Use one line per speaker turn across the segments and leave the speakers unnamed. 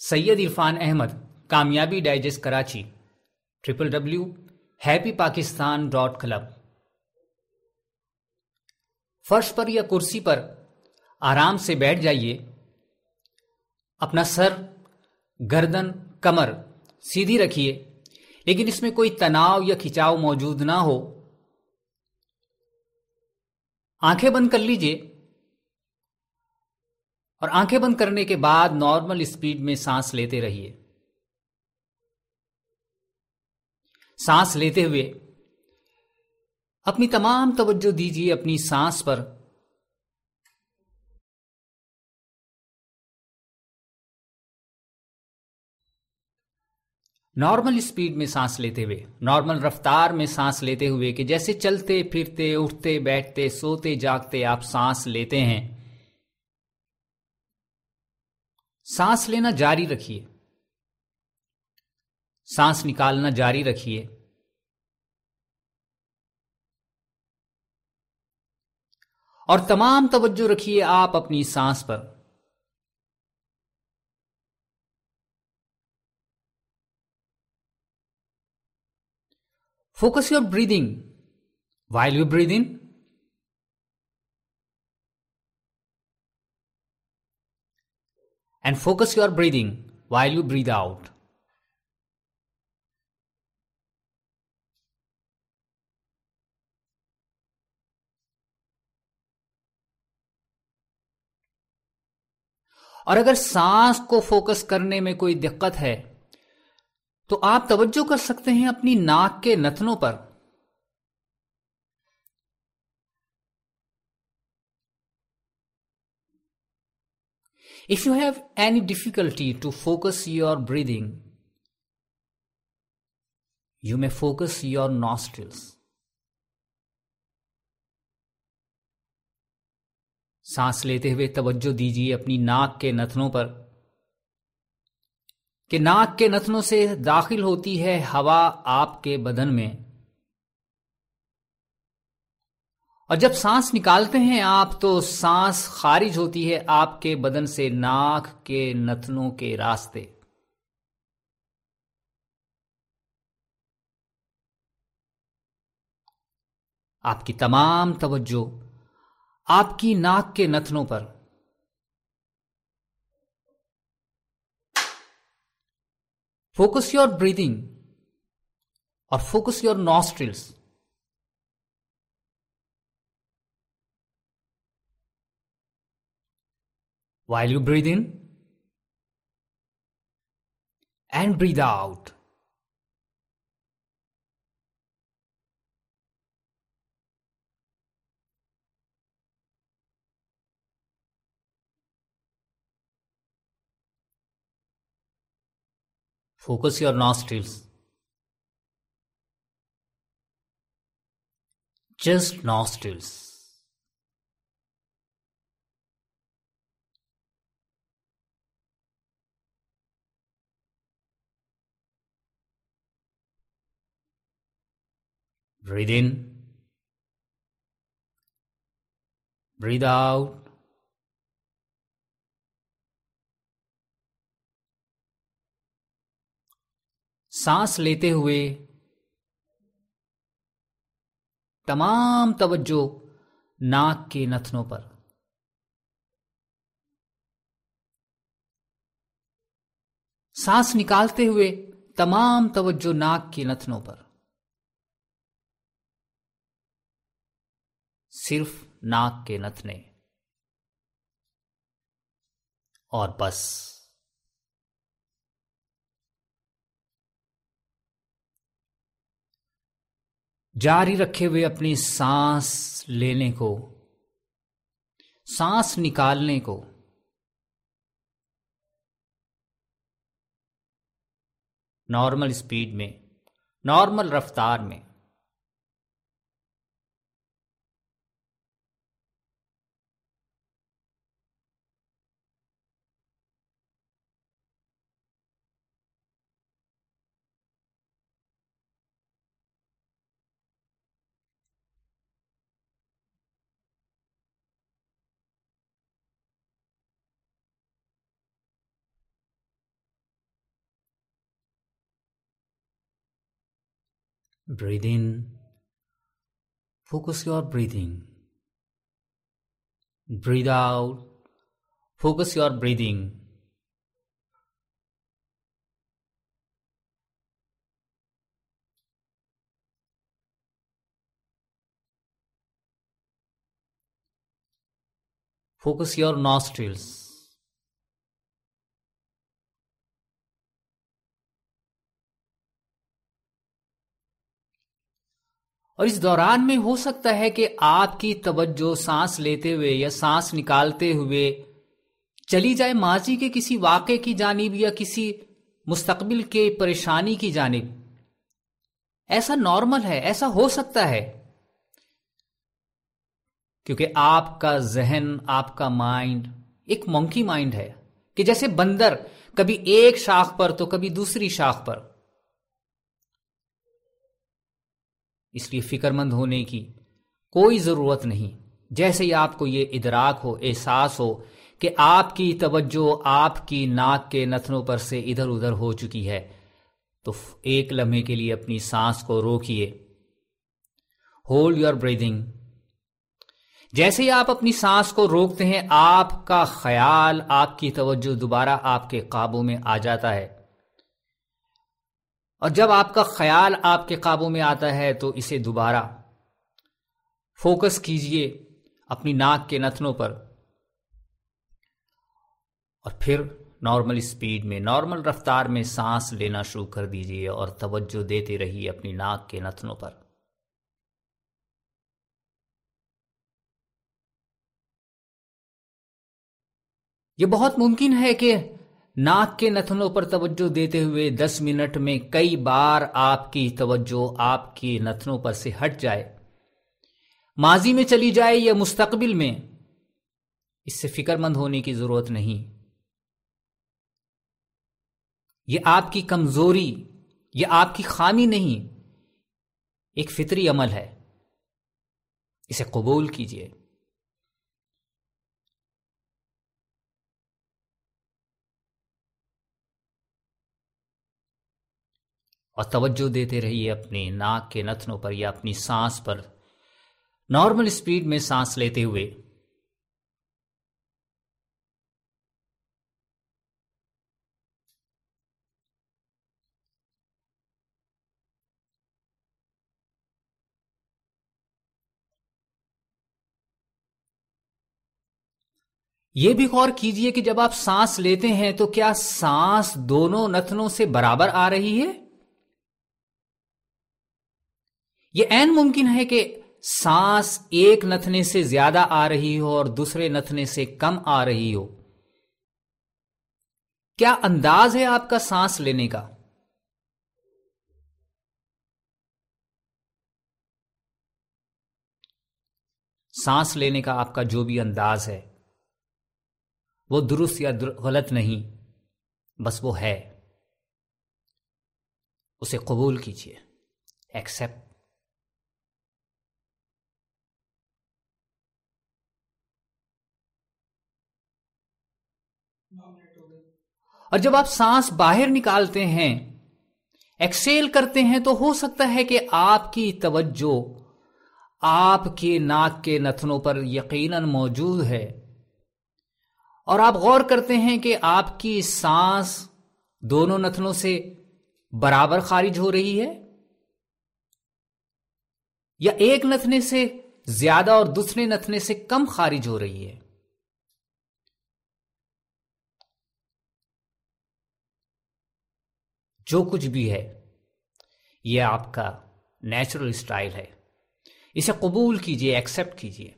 Syed Irfan Ahmed Kamyabi digest Karachi triple W happy Pakistan dot club فرش پر یا کرسی پر آرام سے بیٹھ جائیے اپنا سر گردن کمر سیدھی رکھیے لیکن اس میں کوئی تناؤ یا کھچاؤ موجود نہ ہو آنکھیں بند کر لیجیے اور آنکھیں بند کرنے کے بعد نارمل اسپیڈ میں سانس لیتے رہیے سانس لیتے ہوئے اپنی تمام توجہ دیجیے اپنی سانس پر نارمل اسپیڈ میں سانس لیتے ہوئے نارمل رفتار میں سانس لیتے ہوئے کہ جیسے چلتے پھرتے اٹھتے بیٹھتے سوتے جاگتے آپ سانس لیتے ہیں سانس لینا جاری رکھیے سانس نکالنا جاری رکھیے اور تمام توجہ رکھیے آپ اپنی سانس پر focus your breathing while you breathing and focus you breathing breathing you you out. Out اور اگر سانس کو فوکس کرنے میں کوئی دقت ہے تو آپ توجہ کر سکتے ہیں اپنی ناک کے نتنوں پر If you have any difficulty to focus your breathing, you may focus your nostrils. سانس لیتے ہوئے توجہ دیجیے اپنی ناک کے نتنوں پر کہ ناک کے نتنوں سے داخل ہوتی ہے ہوا آپ کے بدن میں اور جب سانس نکالتے ہیں آپ تو سانس خارج ہوتی ہے آپ کے بدن سے ناک کے نتنوں کے راستے آپ کی تمام توجہ آپ کی ناک کے نتنوں پر فوکس یور بریدنگ اور focus your nostrils while breathe in and breathe out focused just ناسٹس Breathe Breathe in. out. سانس لیتے ہوئے تمام توجہ ناک کے نتنوں پر سانس نکالتے ہوئے تمام توجہ ناک کے نتنوں پر صرف ناک کے نتنے اور بس جاری رکھے ہوئے اپنی سانس لینے کو سانس نکالنے کو نارمل اسپیڈ میں نارمل رفتار میں Breathe in. Focus your breathing. Breathe out. Focus your breathing. Focus your nostrils. اور اس دوران میں ہو سکتا ہے کہ آپ کی توجہ سانس لیتے ہوئے یا سانس نکالتے ہوئے چلی جائے ماضی کے کسی واقعے کی جانب یا کسی مستقبل کے پریشانی کی جانب ایسا نارمل ہے ایسا ہو سکتا ہے کیونکہ آپ کا ذہن آپ کا مائنڈ ایک مونکی مائنڈ ہے کہ جیسے بندر کبھی ایک شاخ پر تو کبھی دوسری شاخ پر اس لیے فکر مند ہونے کی کوئی ضرورت نہیں جیسے ہی آپ کو یہ ادراک ہو احساس ہو کہ آپ کی توجہ آپ کی ناک کے نتنوں پر سے ادھر ادھر ہو چکی ہے تو ایک لمحے کے لیے اپنی سانس کو روکیے ہولڈ یور بریدنگ جیسے ہی آپ اپنی سانس کو روکتے ہیں آپ کا خیال آپ کی توجہ دوبارہ آپ کے قابو میں آ جاتا ہے اور جب آپ کا خیال آپ کے قابو میں آتا ہے تو اسے دوبارہ فوکس کیجئے اپنی ناک کے نتنوں پر اور پھر نارمل اسپیڈ میں نارمل رفتار میں سانس لینا شروع کر دیجئے اور توجہ دیتے رہیے اپنی ناک کے نتنوں پر یہ بہت ممکن ہے کہ ناک کے نتنوں پر توجہ دیتے ہوئے دس منٹ میں کئی بار آپ کی توجہ آپ کے نتنوں پر سے ہٹ جائے ماضی میں چلی جائے یا مستقبل میں اس سے فکر مند ہونے کی ضرورت نہیں یہ آپ کی کمزوری یہ آپ کی خامی نہیں ایک فطری عمل ہے اسے قبول کیجیے اور توجہ دیتے رہیے اپنے ناک کے نتنوں پر یا اپنی سانس پر نارمل اسپیڈ میں سانس لیتے ہوئے یہ بھی غور کیجئے کہ جب آپ سانس لیتے ہیں تو کیا سانس دونوں نتنوں سے برابر آ رہی ہے یہ این ممکن ہے کہ سانس ایک نتنے سے زیادہ آ رہی ہو اور دوسرے نتنے سے کم آ رہی ہو کیا انداز ہے آپ کا سانس لینے کا سانس لینے کا آپ کا جو بھی انداز ہے وہ درست یا غلط نہیں بس وہ ہے اسے قبول کیجیے ایکسپٹ اور جب آپ سانس باہر نکالتے ہیں ایکسیل کرتے ہیں تو ہو سکتا ہے کہ آپ کی توجہ آپ کے ناک کے نتنوں پر یقیناً موجود ہے اور آپ غور کرتے ہیں کہ آپ کی سانس دونوں نتنوں سے برابر خارج ہو رہی ہے یا ایک نتنے سے زیادہ اور دوسرے نتنے سے کم خارج ہو رہی ہے جو کچھ بھی ہے یہ آپ کا نیچرل اسٹائل ہے اسے قبول کیجیے ایکسپٹ کیجیے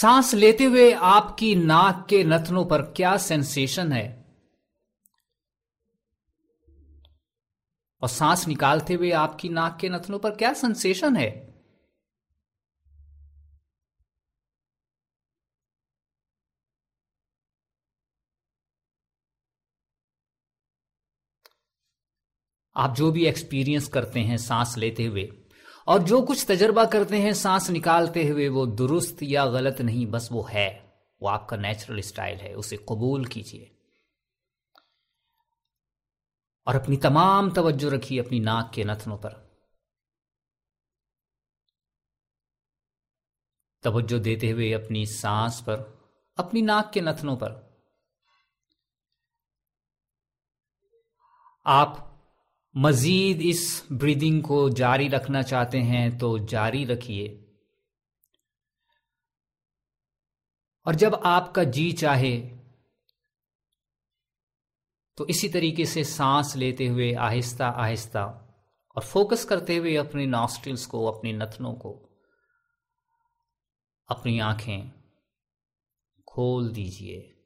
سانس لیتے ہوئے آپ کی ناک کے نتنوں پر کیا سینسیشن ہے اور سانس نکالتے ہوئے آپ کی ناک کے نتنوں پر کیا سنسیشن ہے آپ جو بھی ایکسپیرئنس کرتے ہیں سانس لیتے ہوئے اور جو کچھ تجربہ کرتے ہیں سانس نکالتے ہوئے وہ درست یا غلط نہیں بس وہ ہے وہ آپ کا نیچرل اسٹائل ہے اسے قبول کیجیے اور اپنی تمام توجہ رکھی اپنی ناک کے نتنوں پر توجہ دیتے ہوئے اپنی سانس پر اپنی ناک کے نتنوں پر آپ مزید اس بریدنگ کو جاری رکھنا چاہتے ہیں تو جاری رکھیے اور جب آپ کا جی چاہے تو اسی طریقے سے سانس لیتے ہوئے آہستہ آہستہ اور فوکس کرتے ہوئے اپنے ناسٹلس کو اپنی نتنوں کو اپنی آنکھیں کھول دیجیے